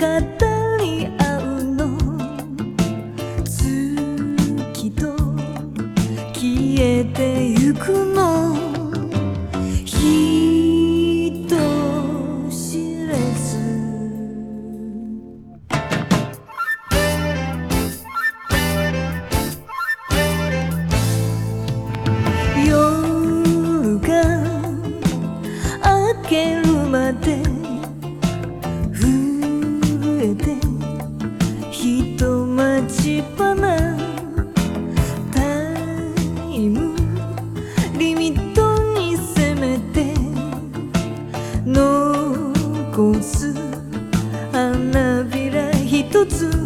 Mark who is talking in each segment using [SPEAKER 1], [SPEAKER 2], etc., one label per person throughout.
[SPEAKER 1] 消えてゆくの。震えて人待ちぱなタイムリミットにせめて残す花びら一つ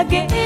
[SPEAKER 1] again.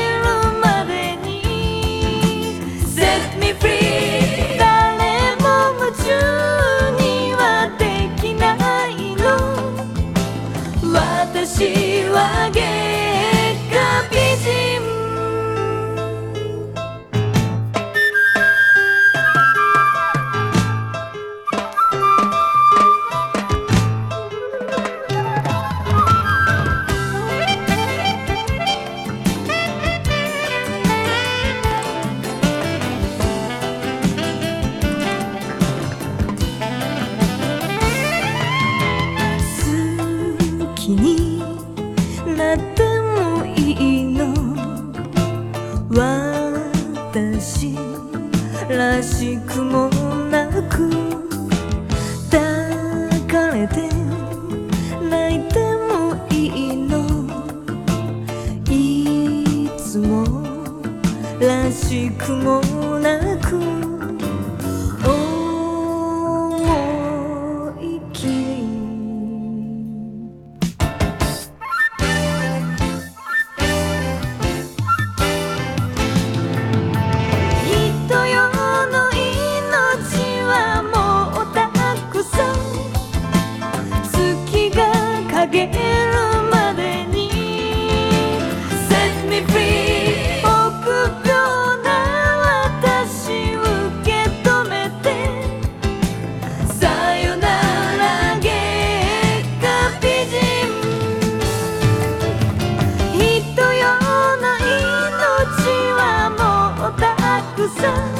[SPEAKER 1] 好きになってもいいの私らしくもなく抱かれて泣いてもいいのいつもらしくも人